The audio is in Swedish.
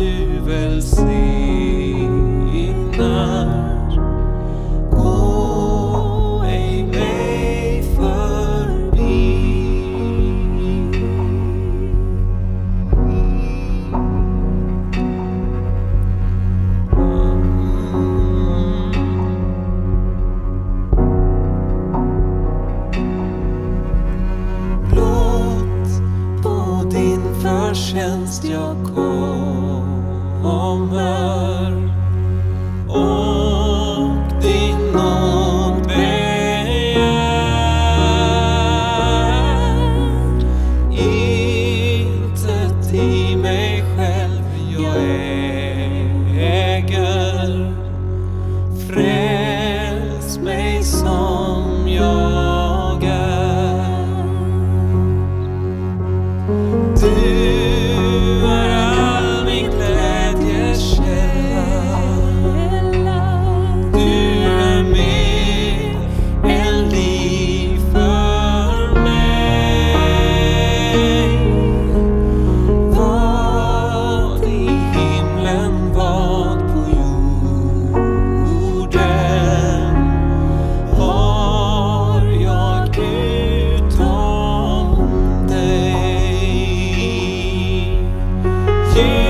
du välsignar. Gå ej mig förbi. Blott på din förtjänst jag kom kommer och din nåd. see.